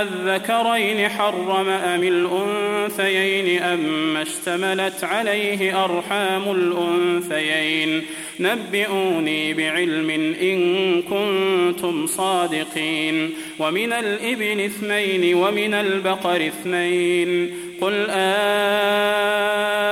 آذكرين حرم أم الأنثيين أم اشتملت عليه أرحام الأنثيين نبئوني بعلم إن كنتم صادقين ومن الإبل اثنين ومن البقر اثنين قل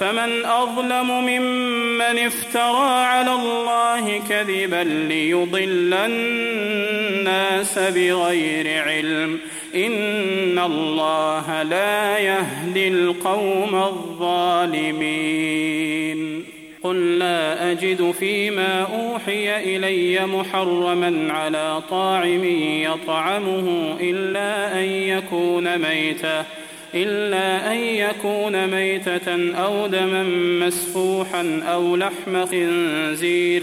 فمن أظلم ممن افترى على الله كذبا ليضل الناس بغير علم. إن الله لا يهدي القوم الظالمين. قل لا أجد فيما أوحي إلي محرما على طاعم يطعمه إلا أن يكون ميتة إلا أن يكون ميتة أو دما مسفوحا أو لحم خنزير